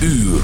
uur.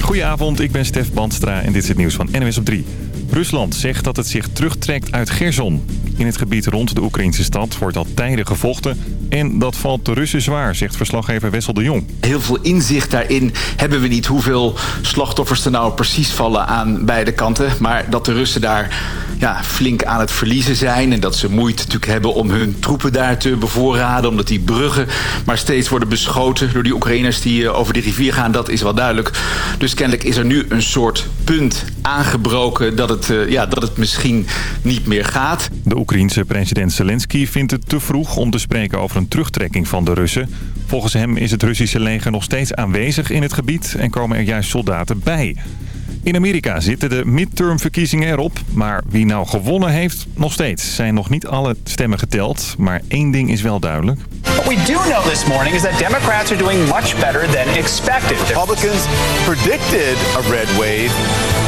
Goedenavond, ik ben Stef Bandstra en dit is het nieuws van NWS op 3. Rusland zegt dat het zich terugtrekt uit Gerson. In het gebied rond de Oekraïnse stad wordt al tijden gevochten... en dat valt de Russen zwaar, zegt verslaggever Wessel de Jong. Heel veel inzicht daarin hebben we niet hoeveel slachtoffers er nou precies vallen aan beide kanten. Maar dat de Russen daar ja, flink aan het verliezen zijn... en dat ze moeite natuurlijk hebben om hun troepen daar te bevoorraden... omdat die bruggen maar steeds worden beschoten door die Oekraïners die eh, over de rivier gaan. Dat is wel duidelijk. Dus kennelijk is er nu een soort punt aangebroken dat het, uh, ja, dat het misschien niet meer gaat. De Oekraïense president Zelensky vindt het te vroeg om te spreken over een terugtrekking van de Russen. Volgens hem is het Russische leger nog steeds aanwezig in het gebied en komen er juist soldaten bij. In Amerika zitten de midtermverkiezingen erop. Maar wie nou gewonnen heeft, nog steeds. Zijn nog niet alle stemmen geteld. Maar één ding is wel duidelijk. What we do know this morning is that Democrats are doing much better than expected. Republicans predicted a red wave.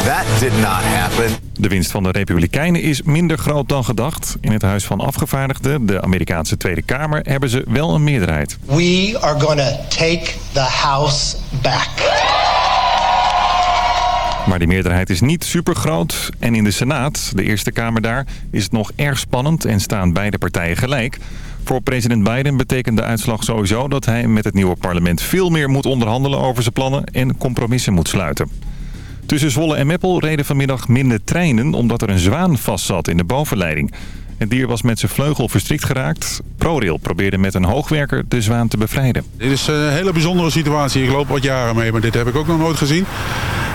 That did not happen. De winst van de Republikeinen is minder groot dan gedacht. In het Huis van Afgevaardigden, de Amerikaanse Tweede Kamer, hebben ze wel een meerderheid. We are going to take the House back. Maar die meerderheid is niet super groot. En in de Senaat, de Eerste Kamer daar, is het nog erg spannend en staan beide partijen gelijk. Voor president Biden betekent de uitslag sowieso dat hij met het nieuwe parlement veel meer moet onderhandelen over zijn plannen en compromissen moet sluiten. Tussen Zwolle en Meppel reden vanmiddag minder treinen omdat er een zwaan vastzat in de bovenleiding. Het dier was met zijn vleugel verstrikt geraakt. ProRail probeerde met een hoogwerker de zwaan te bevrijden. Dit is een hele bijzondere situatie. Ik loop wat jaren mee, maar dit heb ik ook nog nooit gezien.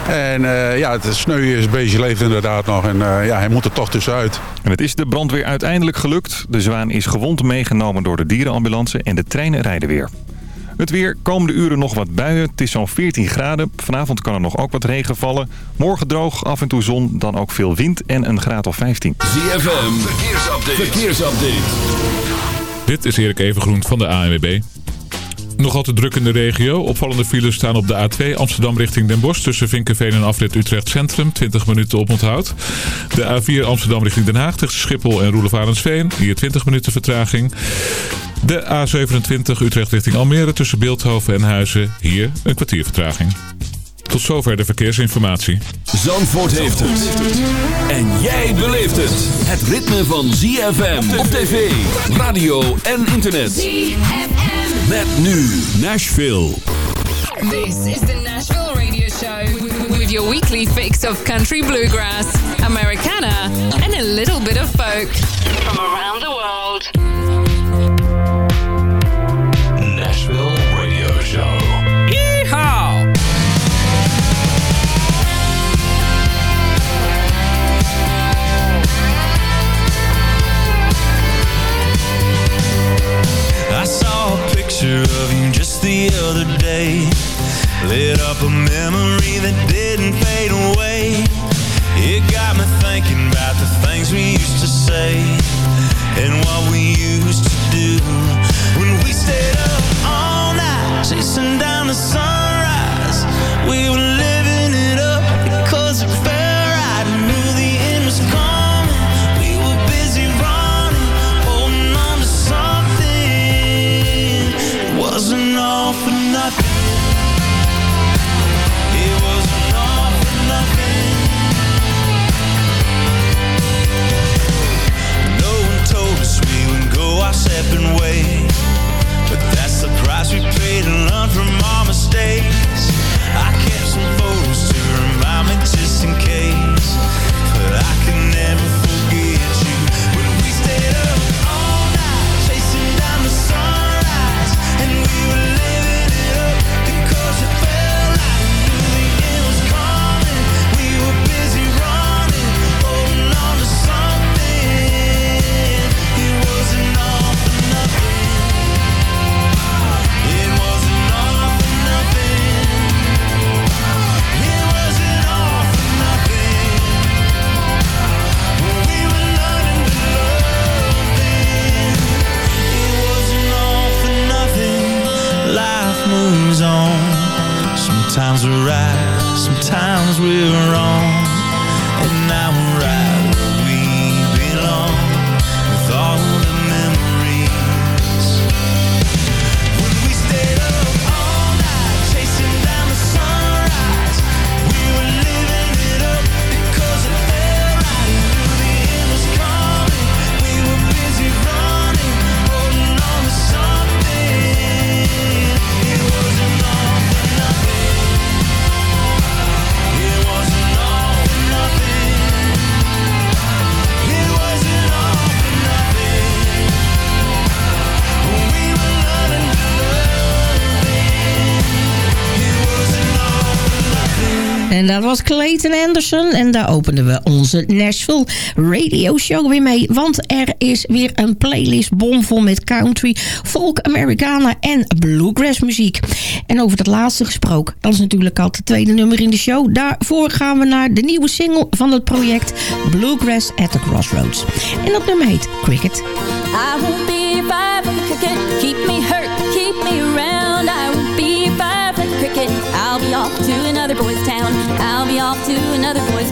En uh, ja, het sneu is beestje leeft inderdaad nog. En uh, ja, hij moet er toch tussenuit. En het is de brandweer uiteindelijk gelukt. De zwaan is gewond meegenomen door de dierenambulance en de treinen rijden weer. Het weer, komende uren nog wat buien. Het is zo'n 14 graden. Vanavond kan er nog ook wat regen vallen. Morgen droog, af en toe zon, dan ook veel wind en een graad of 15. ZFM, verkeersupdate. verkeersupdate. Dit is Erik Evengroen van de ANWB. Nog altijd druk in de regio. Opvallende files staan op de A2 Amsterdam richting Den Bosch... tussen Vinkenveen en afrit Utrecht Centrum. 20 minuten op onthoud. De A4 Amsterdam richting Den Haag tussen Schiphol en Roelevarensveen. Hier 20 minuten vertraging. De A27 Utrecht richting Almere tussen Beeldhoven en Huizen. Hier een kwartier vertraging. Tot zover de verkeersinformatie. Zandvoort heeft het. En jij beleeft het. Het ritme van ZFM op tv, radio en internet. ZFM. Met nu Nashville. This is the Nashville Radio Show. With your weekly fix of country bluegrass, Americana and a little bit of folk. From around the world. Nashville Radio Show. Yeehaw! I saw a picture of you just the other day Lit up a memory that didn't fade away It got me thinking about the things we used to say And what we used to do When we stayed up Chasing down the sunrise. We were Anderson. En daar openden we onze Nashville Radio Show weer mee. Want er is weer een playlist bomvol met country, folk, Americana en bluegrass muziek. En over dat laatste gesproken, dat is natuurlijk al het tweede nummer in de show. Daarvoor gaan we naar de nieuwe single van het project Bluegrass at the Crossroads. En dat nummer heet Cricket. Cricket. Keep me hurt, keep me around. I be cricket. I'll be off to another boy's town. Off to another boy's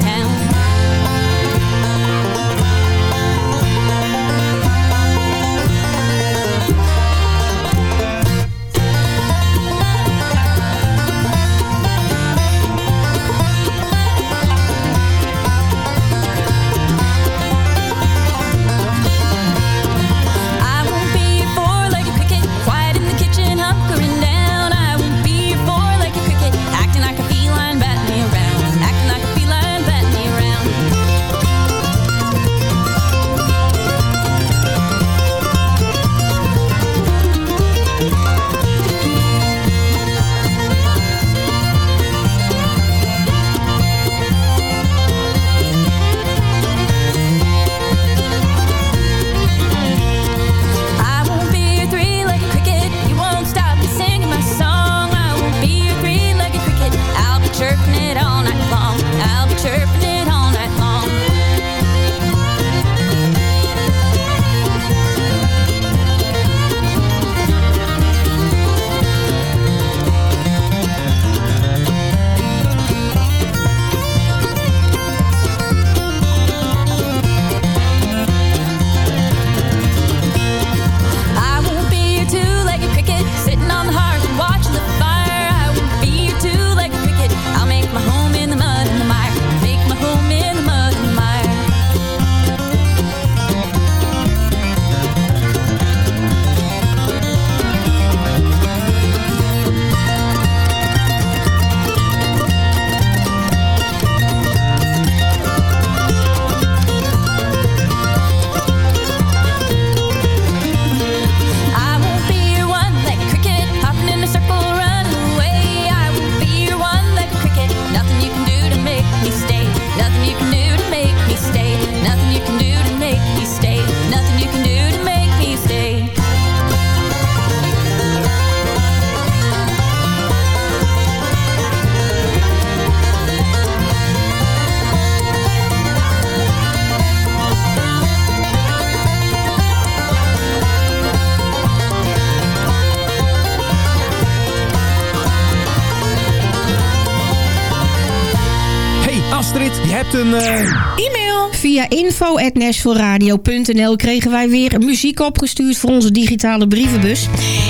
info.nashvilleradio.nl kregen wij weer muziek opgestuurd voor onze digitale brievenbus.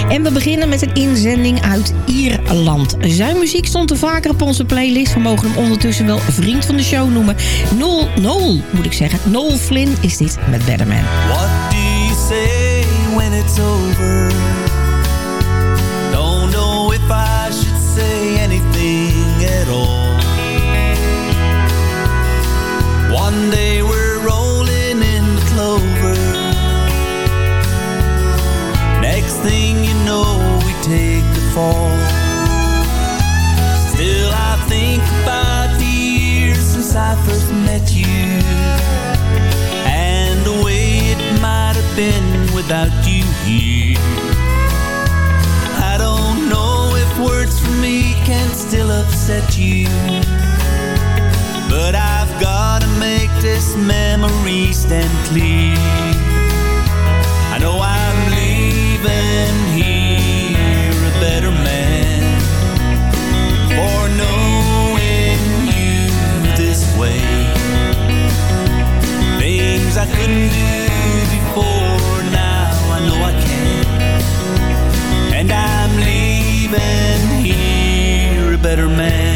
En we beginnen met een inzending uit Ierland. Zijn muziek stond er vaker op onze playlist. We mogen hem ondertussen wel vriend van de show noemen. Noel, Noel moet ik zeggen. Noel Flynn is dit met Better Man. What do you say when it's over? Fall. Still, I think about the years since I first met you. And the way it might have been without you here. I don't know if words from me can still upset you. But I've gotta make this memory stand clear I know I'm leaving couldn't do before Now I know I can. And I'm leaving here a better man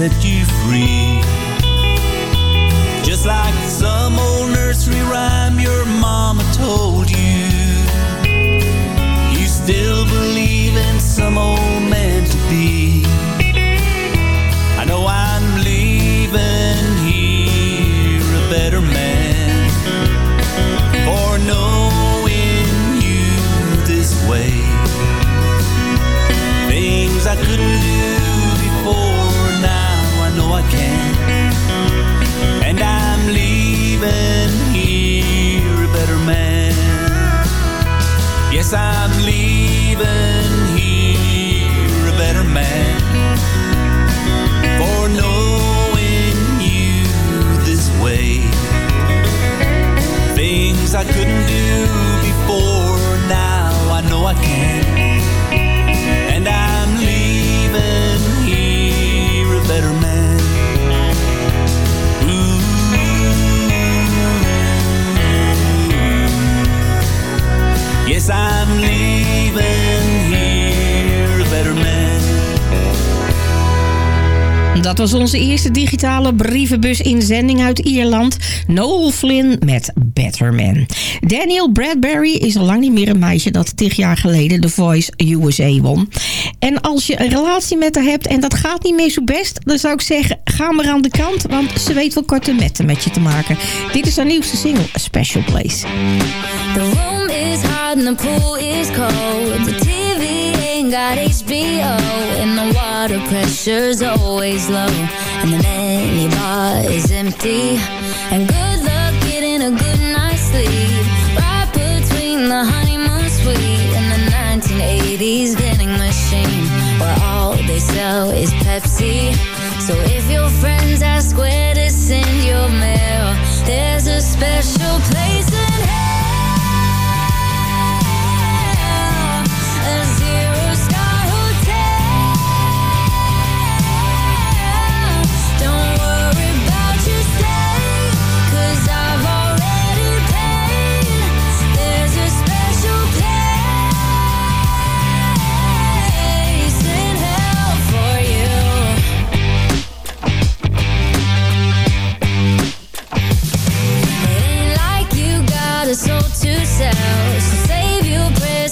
set you free. Just like some old nursery rhyme your mama told you. You still believe in some old Dat was onze eerste digitale brievenbus inzending uit Ierland. Noel Flynn met Better Man. Daniel Bradbury is al lang niet meer een meisje dat tig jaar geleden The Voice USA won. En als je een relatie met haar hebt en dat gaat niet meer zo best... dan zou ik zeggen, ga maar aan de kant, want ze weet wel korte metten met je te maken. Dit is haar nieuwste single, Special Place. The room is hot and the pool is cold. The TV ain't got HBO. And the water pressure's always low. And the mini bar is empty. And good luck getting a good night's sleep. Right between the honeymoon suite and the 1980s vending machine. Where all they sell is Pepsi. So if your friends ask where to send your mail, there's a special place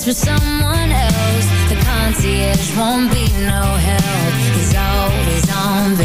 for someone else. The concierge won't be no help. He's always on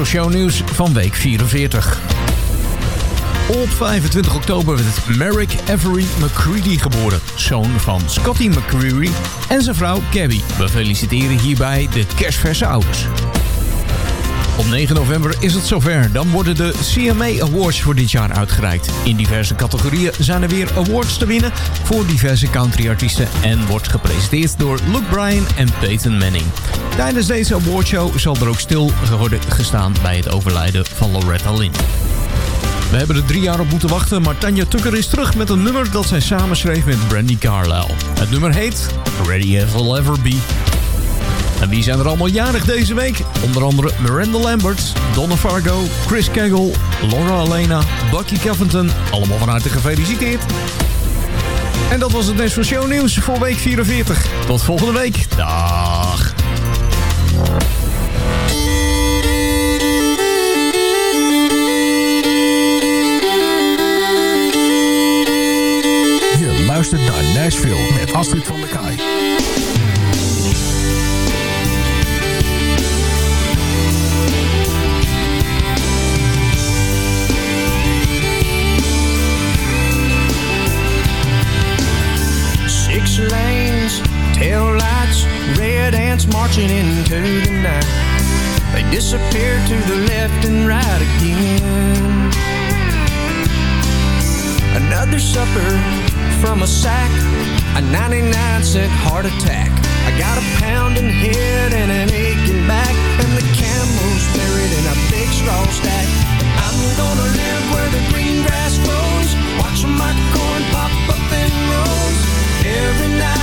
National Show Nieuws van week 44. Op 25 oktober werd Merrick Avery McCready geboren, zoon van Scotty McCreary en zijn vrouw Gabby. We feliciteren hierbij de kerstverse ouders. Op 9 november is het zover. Dan worden de CMA Awards voor dit jaar uitgereikt. In diverse categorieën zijn er weer awards te winnen voor diverse countryartiesten en wordt gepresenteerd door Luke Bryan en Peyton Manning. Tijdens deze awardshow zal er ook stil worden gestaan bij het overlijden van Loretta Lynn. We hebben er drie jaar op moeten wachten, maar Tanja Tucker is terug met een nummer dat zij samenschreef met Brandy Carlisle. Het nummer heet Ready as I'll Ever Be. En wie zijn er allemaal jarig deze week? Onder andere Miranda Lambert, Donna Fargo, Chris Kegel, Laura Elena, Bucky Covington. Allemaal van harte gefeliciteerd. En dat was het National Show Nieuws voor week 44. Tot volgende week. Dag. Je luistert naar Nashville met Astrid van der Kaai. Ants into the night. They disappear to the left and right again. Another supper from a sack, a 99 cent heart attack. I got a pounding head and an aching back, and the camel's buried in a big straw stack. I'm gonna live where the green grass grows, watch my corn pop up in rows. Every night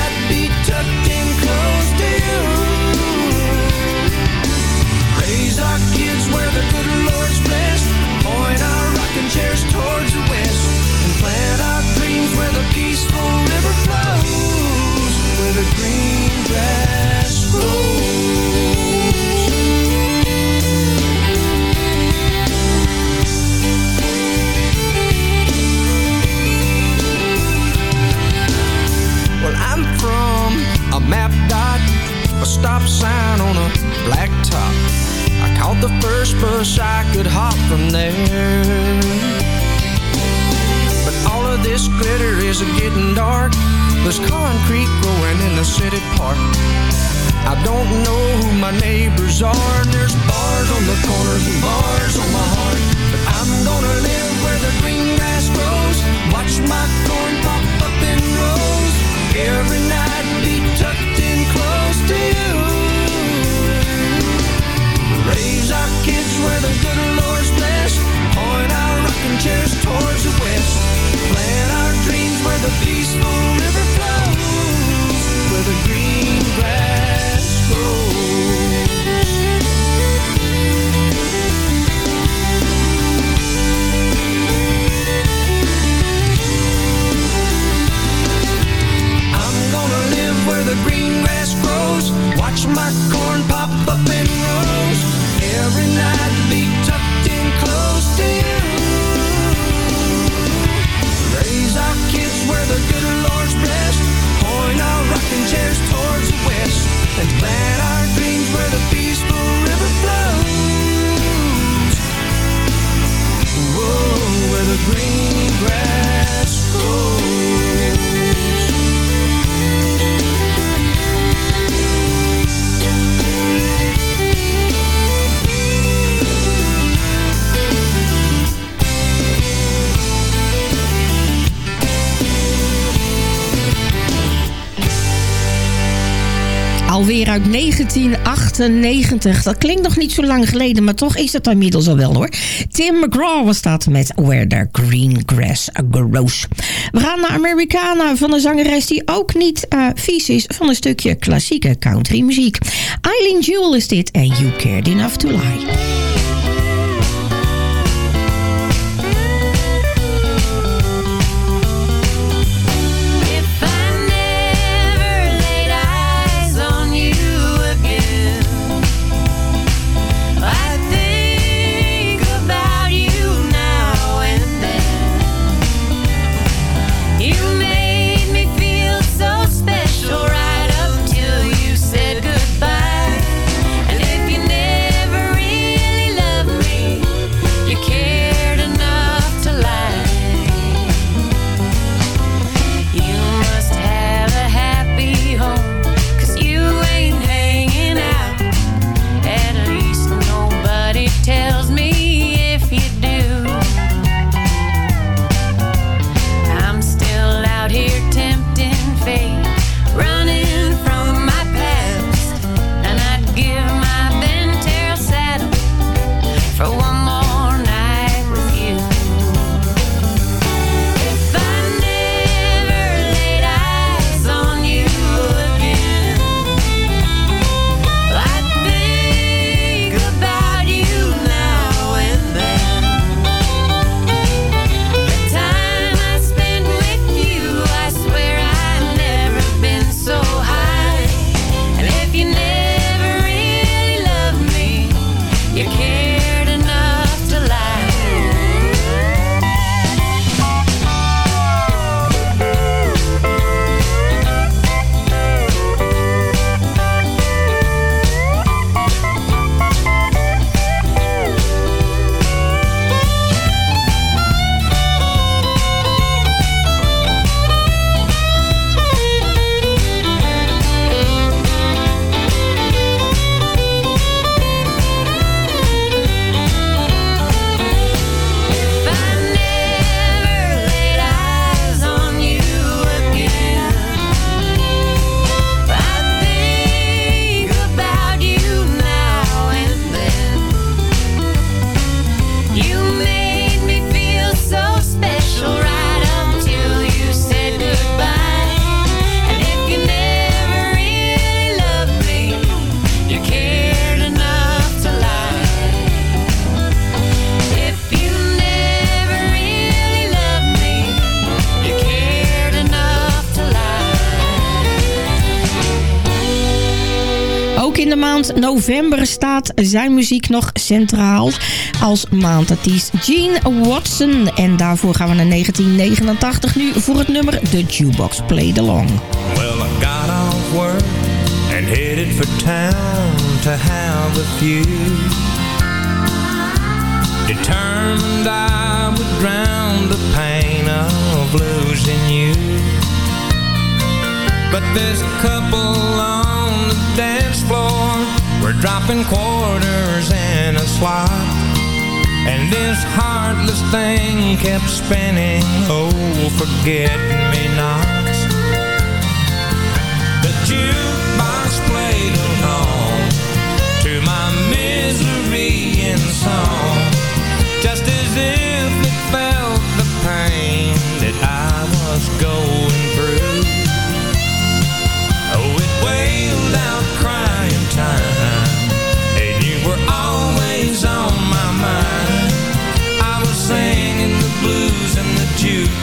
where the good Lord's blessed, point our rocking chairs towards the Alweer uit 1998. Dat klinkt nog niet zo lang geleden, maar toch is het inmiddels al wel hoor. Tim McGraw was dat met Where the Green Grass Grows. We gaan naar Americana van een zangeres die ook niet uh, vies is van een stukje klassieke country muziek. Eileen Jewell is dit en You Cared Enough to Lie. Staat zijn muziek nog centraal als maandartiest Gene Watson. En daarvoor gaan we naar 1989 nu voor het nummer The Jukebox Played Along. Well, I got off work and headed for town to have a few. Determined I would drown the pain of losing you. But this couple on the dance floor were dropping quarters in a slot. And this heartless thing kept spinning, oh, forget me nots. The jukebox played along to my misery in song,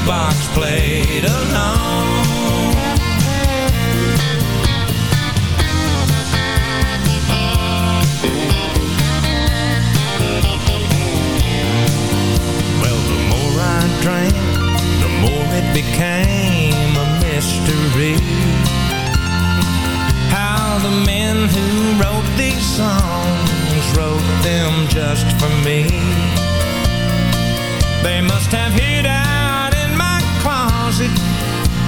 jukebox played alone Well, the more I drank, the more it became a mystery. How the men who wrote these songs wrote them just for me. They must have hid out closet,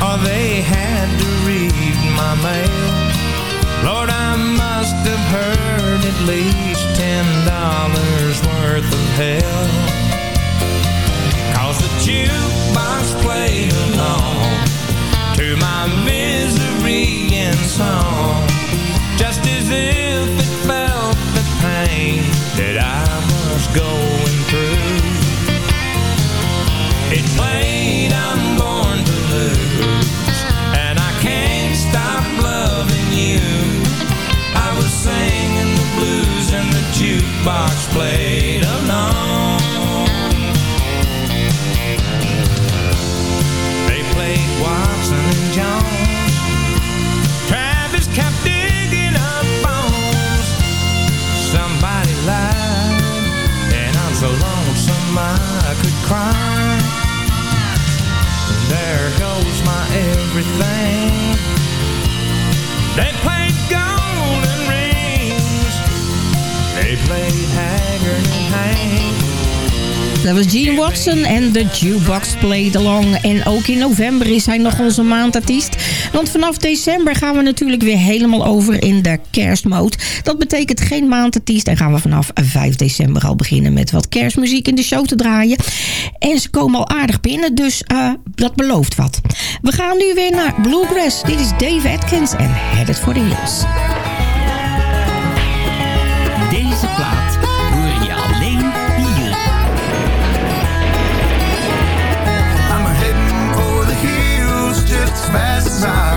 or they had to read my mail. Lord, I must have heard at least ten dollars worth of hell. Cause the jukebox played along to my misery and song, just as if it felt the pain that I was going through. It played jukebox played along. Was Gene Watson en The Jukebox Played Along. En ook in november is hij nog onze maandartiest. Want vanaf december gaan we natuurlijk weer helemaal over in de kerstmode. Dat betekent geen maandartiest. En gaan we vanaf 5 december al beginnen met wat kerstmuziek in de show te draaien. En ze komen al aardig binnen, dus uh, dat belooft wat. We gaan nu weer naar Bluegrass. Dit is Dave Atkins en Headed for the Hills. time.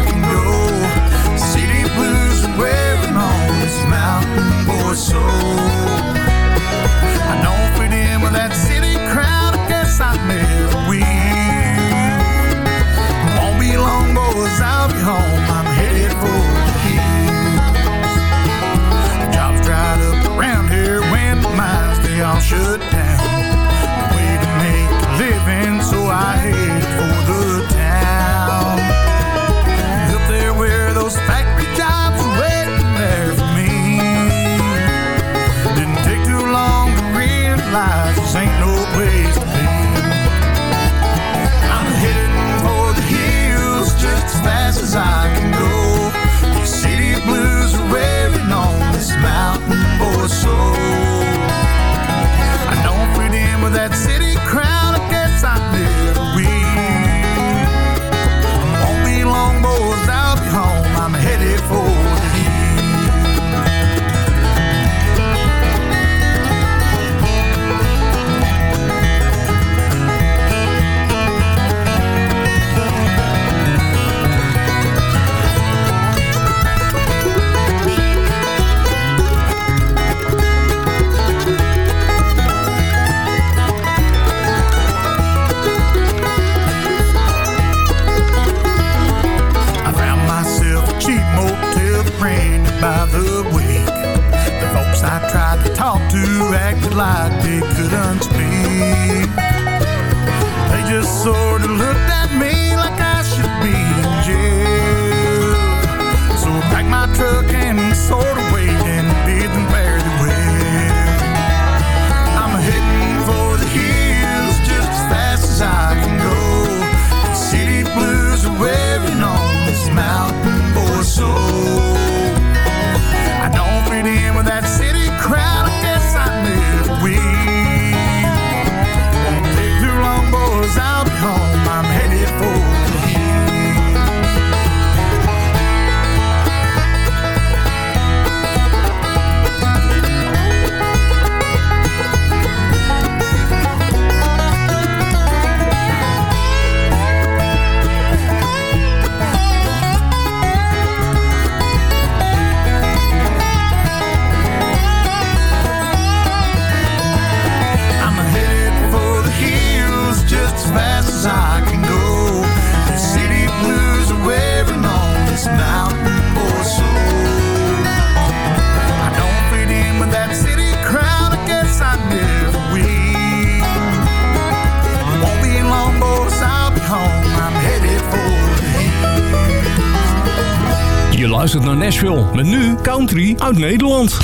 luistert naar Nashville. Met nu country uit Nederland.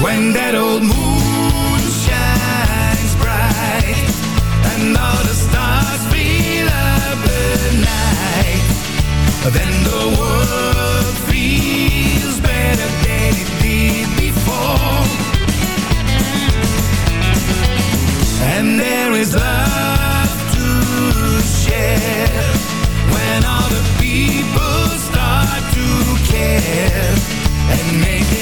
When that old moon shines bright And all the stars fill up the night Then the world feels better than it did before And there is love care and make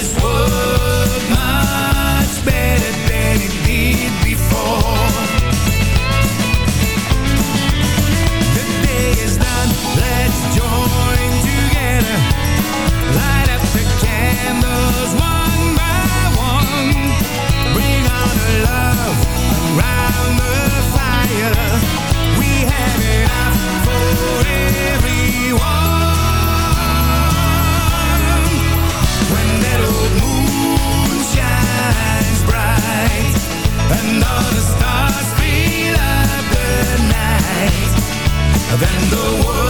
Than the world.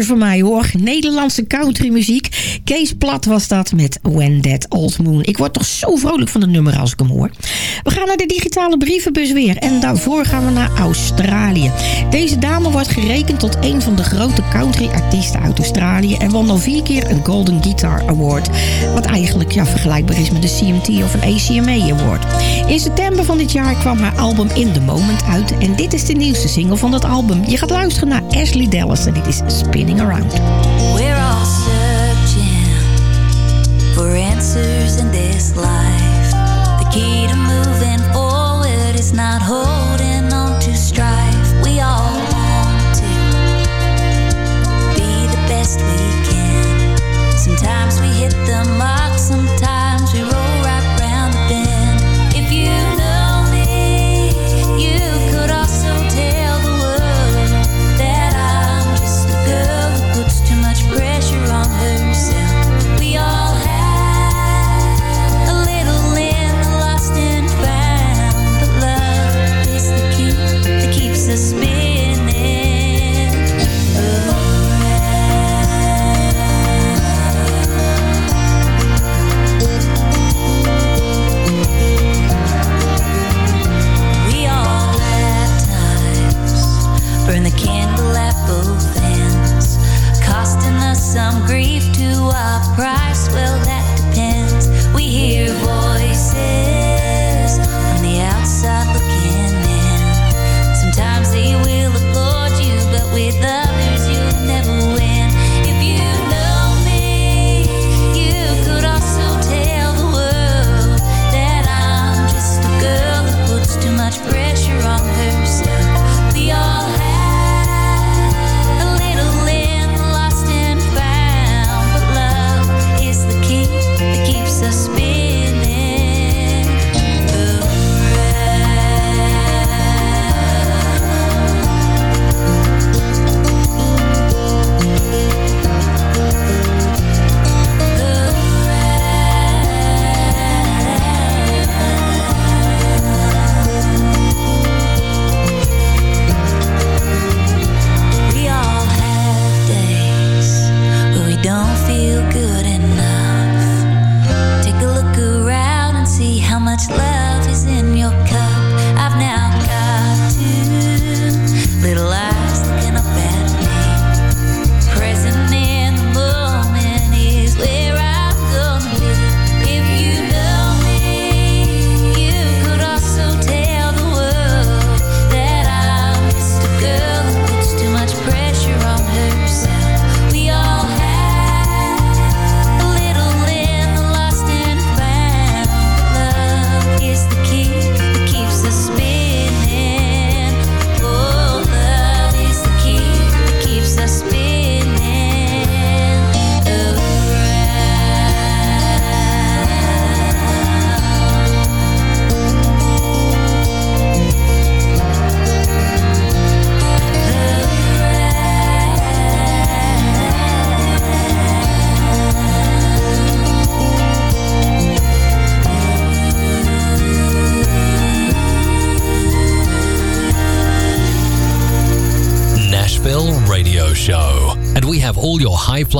Voor mij hoor. Nederlandse countrymuziek. Kees Plat was dat met When That Old Moon. Ik word toch zo vrolijk van het nummer als ik hem hoor. We gaan naar de digitale brievenbus weer. En daarvoor gaan we naar Australië. Deze dame wordt gerekend tot een van de grote country-artiesten uit Australië. En won al vier keer een Golden Guitar Award. Wat eigenlijk ja, vergelijkbaar is met de CMT of een ACMA Award. In september van dit jaar kwam haar album In The Moment uit. En dit is de nieuwste single van dat album. Je gaat luisteren naar Ashley Dallas en dit is Spirit. spinning around. We're all searching for answers in this life. The key to moving forward is not holding on to strife. We all want to be the best we can. Sometimes we hit the mark, sometimes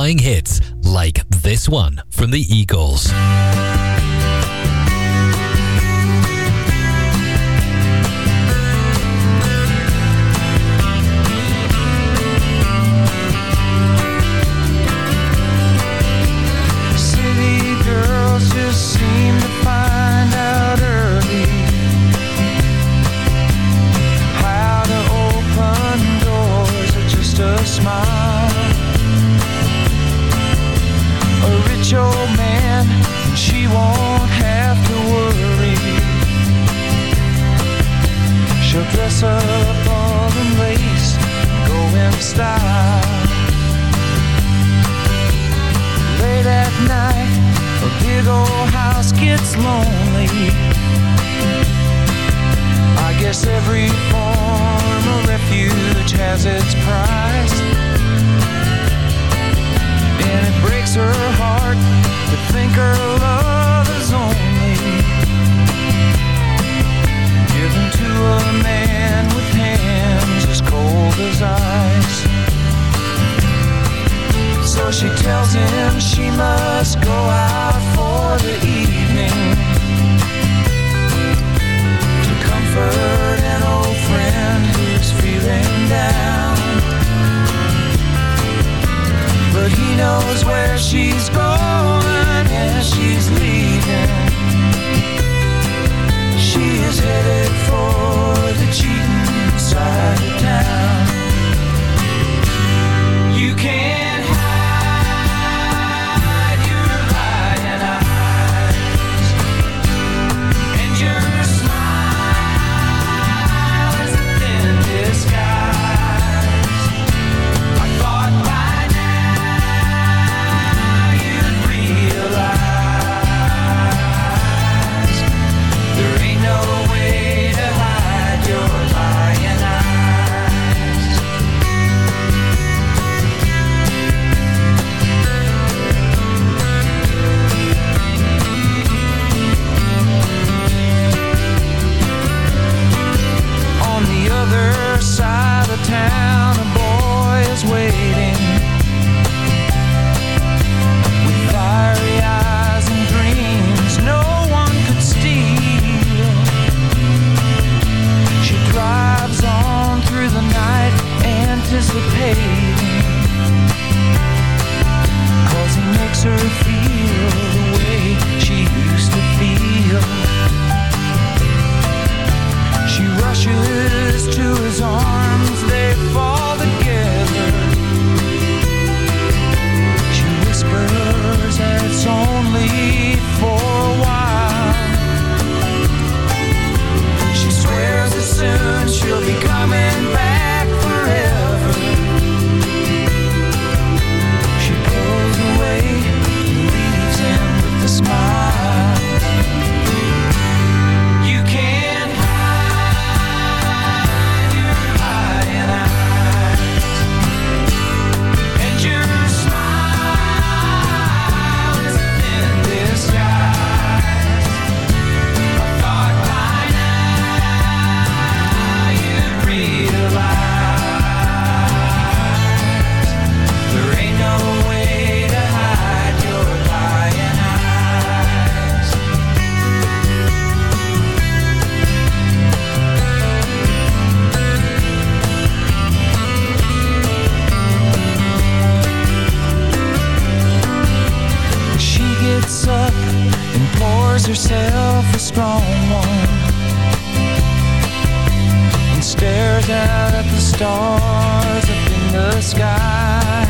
playing hits. Stares out at the stars up in the sky.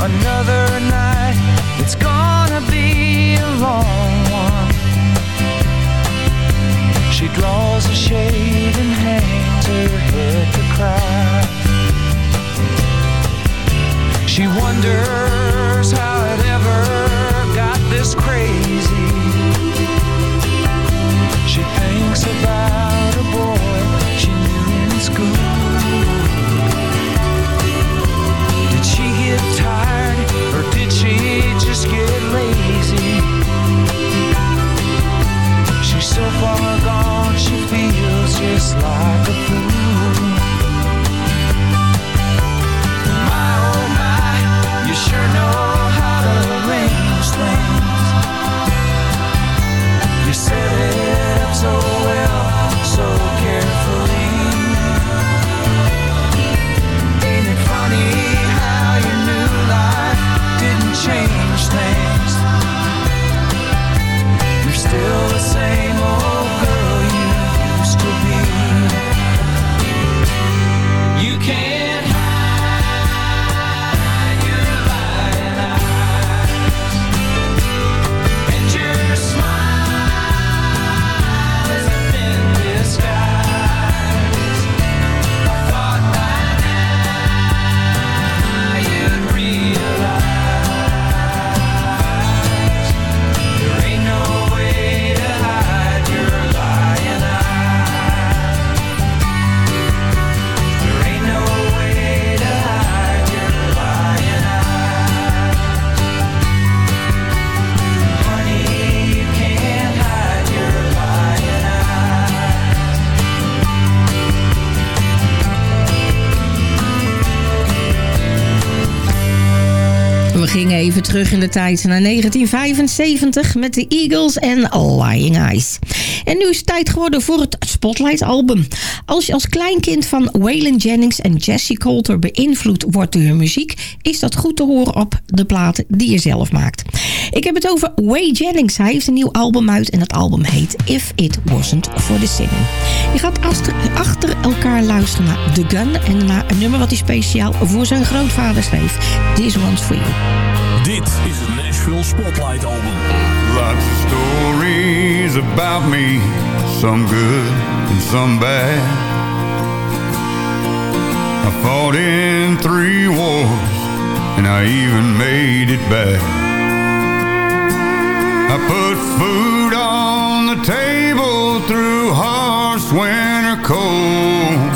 Another night, it's gonna be a long one. She draws a shade and hangs her head to cry. She wonders how it ever got this crazy. She thinks about gingen even terug in de tijd naar 1975 met de Eagles en Lying Eyes. En nu is het tijd geworden voor het Spotlight album. Als je als kleinkind van Waylon Jennings en Jesse Coulter beïnvloed wordt door hun muziek... is dat goed te horen op de platen die je zelf maakt. Ik heb het over Way Jennings. Hij heeft een nieuw album uit en dat album heet If It Wasn't For The Sinning. Je gaat achter, elkaar luisteren naar The Gun... en daarna een nummer wat hij speciaal voor zijn grootvader schreef. This One's For You. Dit is het Nashville Spotlight Album. Lots of stories about me, some good and some bad. I fought in three wars, and I even made it back. I put food on the table through harsh winter cold.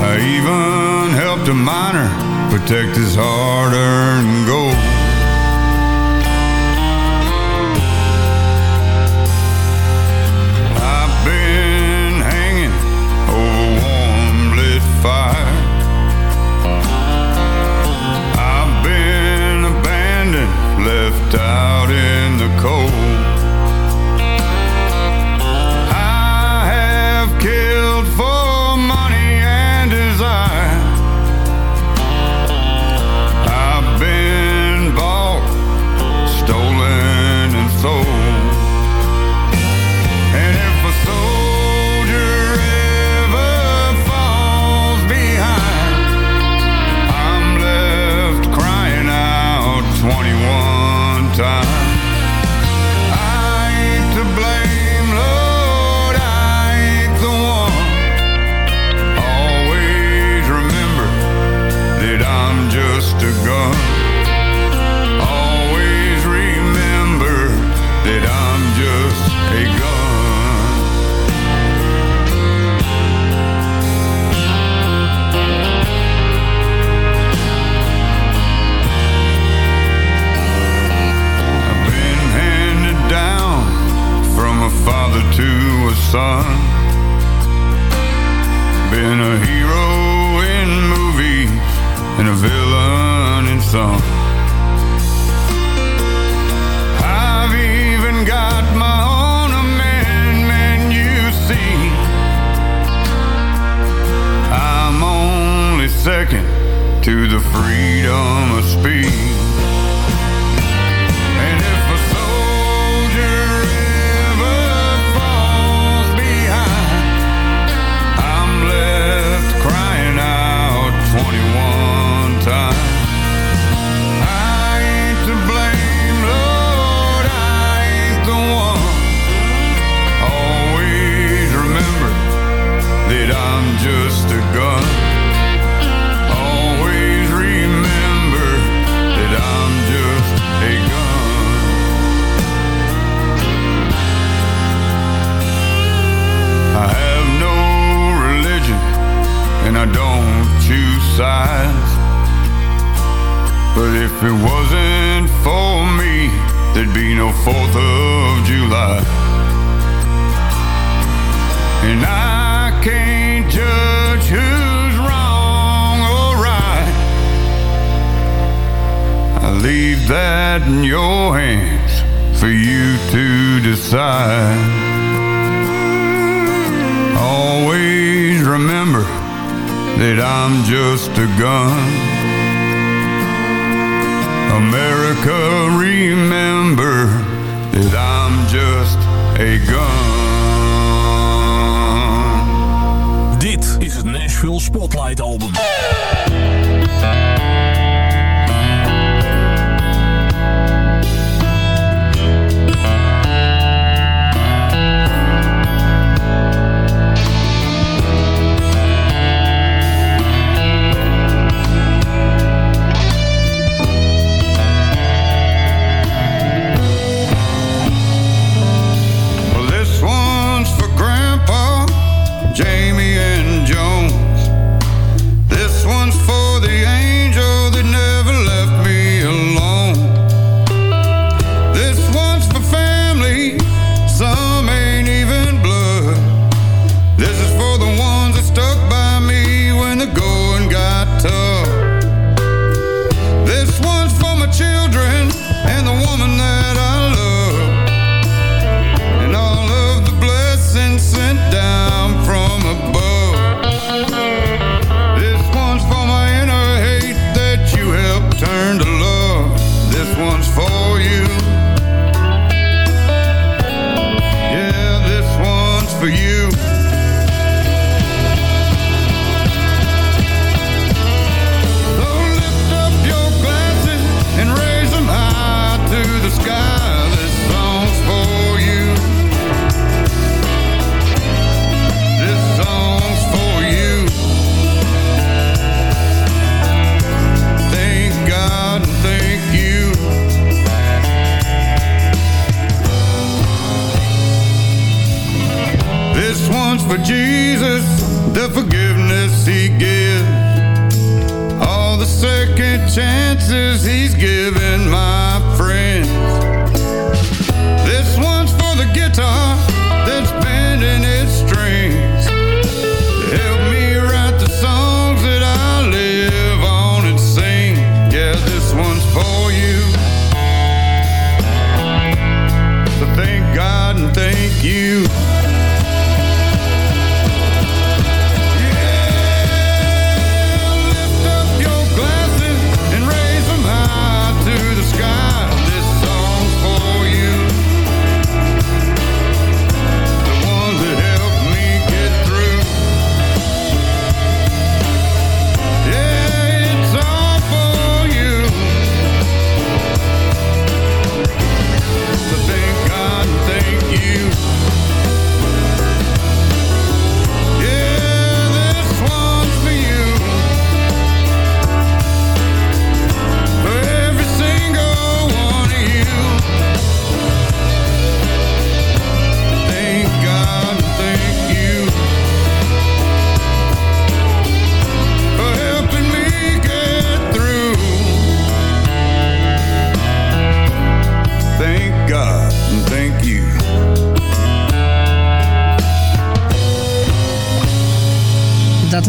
I even helped a miner protect his hard-earned gold. wasn't for me, there'd be no 4th of July. And I can't judge who's wrong or right. I leave that in your hands for you to decide. Always remember that I'm just a gun. America, remember that I'm just a gun. Dit is het Nashville Spotlight Album. the forgiveness he gives, all the second chances he's given my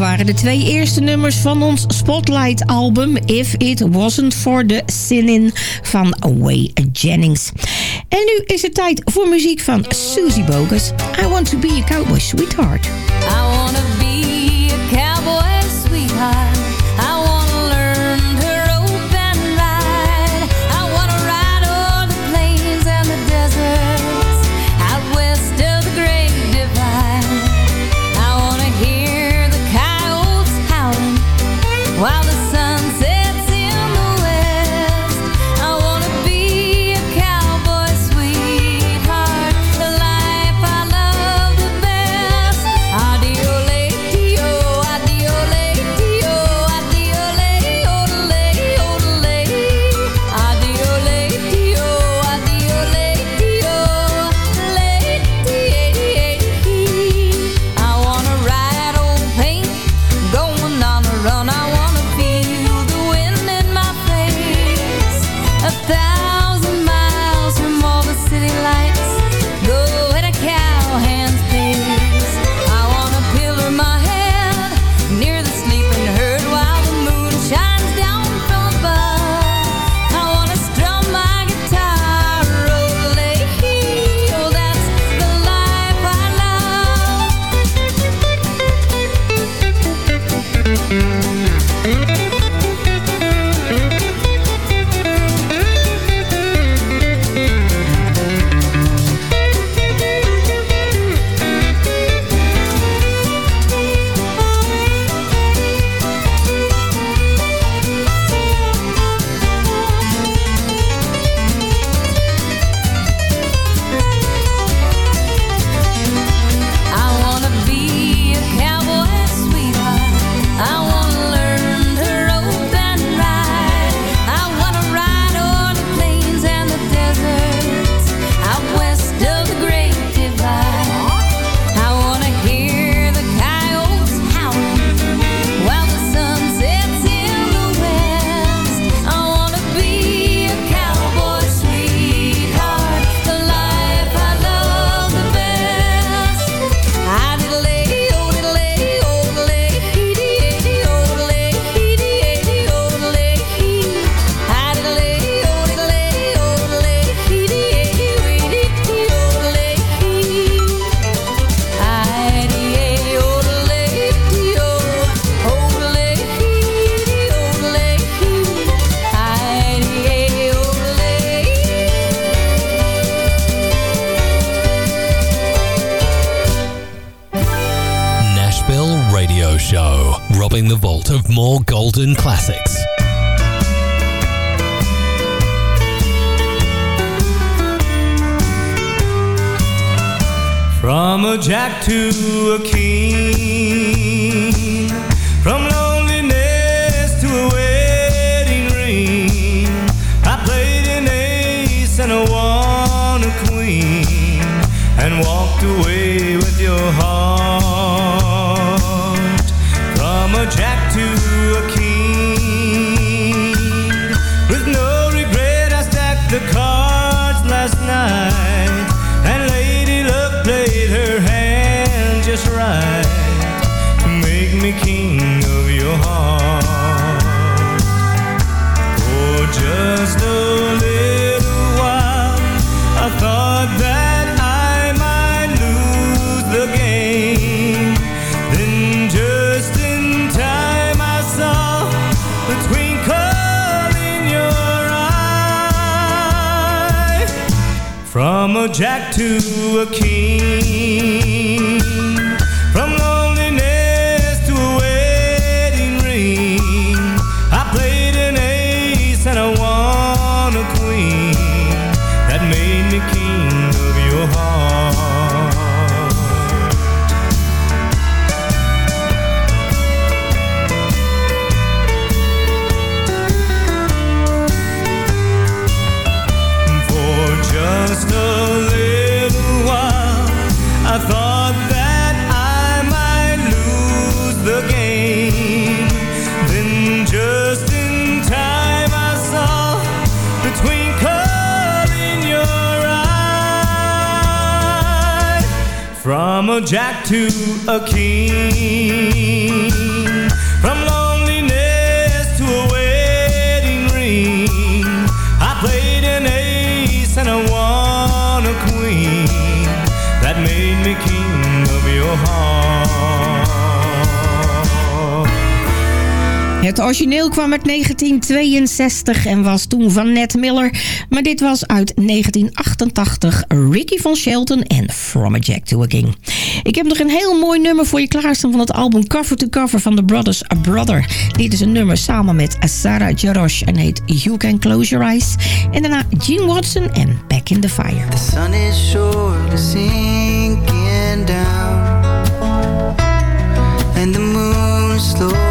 waren de twee eerste nummers van ons Spotlight-album... If It Wasn't For The Sinning van Way Jennings. En nu is het tijd voor muziek van Susie Bogus. I Want To Be A Cowboy Sweetheart. I want to be a cowboy sweetheart. jack to a king. jack to a king. Het origineel kwam uit 1962 en was toen van Ned Miller. Maar dit was uit 1988 Ricky van Shelton en From a Jack to a King. Ik heb nog een heel mooi nummer voor je klaarstaan van het album Cover to Cover van The Brothers A Brother. Dit is een nummer samen met Sarah Jarosh en heet You Can Close Your Eyes. En daarna Gene Watson en Back in the Fire. The sun is sure sinking down And the moon slow